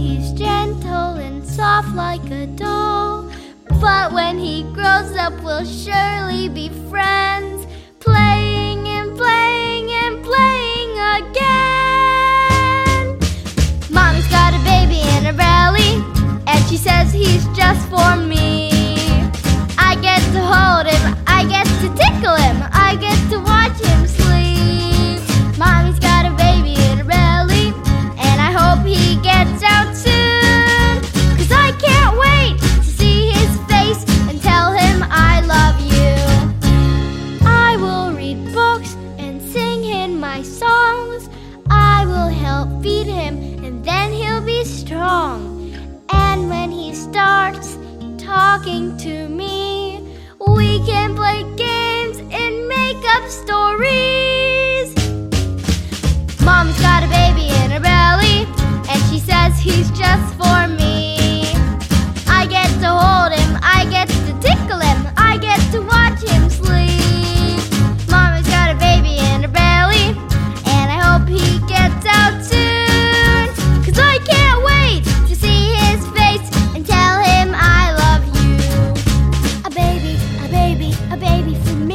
he's gentle and soft like a doll. But when he grows up, we'll surely be friends. my songs. I will help feed him, and then he'll be strong. And when he starts talking to me, a baby for me.